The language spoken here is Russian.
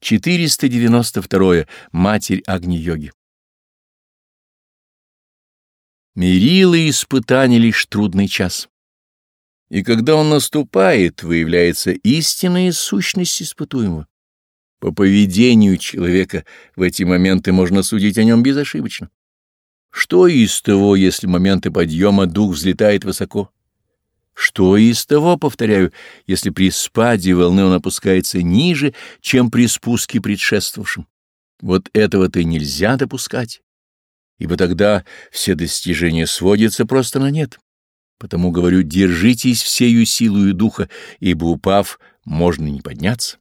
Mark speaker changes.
Speaker 1: 492. Матерь Агни-йоги. Мерило испытаний лишь трудный час. И когда он наступает, выявляется истинная сущность испытуемого. По поведению человека в эти моменты можно судить о нем безошибочно. Что из того, если моменты подъема дух взлетает высоко? Что из того, повторяю, если при спаде волны он опускается ниже, чем при спуске предшествовавшем? Вот этого-то нельзя допускать, ибо тогда все достижения сводятся просто на нет. Потому говорю, держитесь всею силою духа, ибо упав, можно не подняться.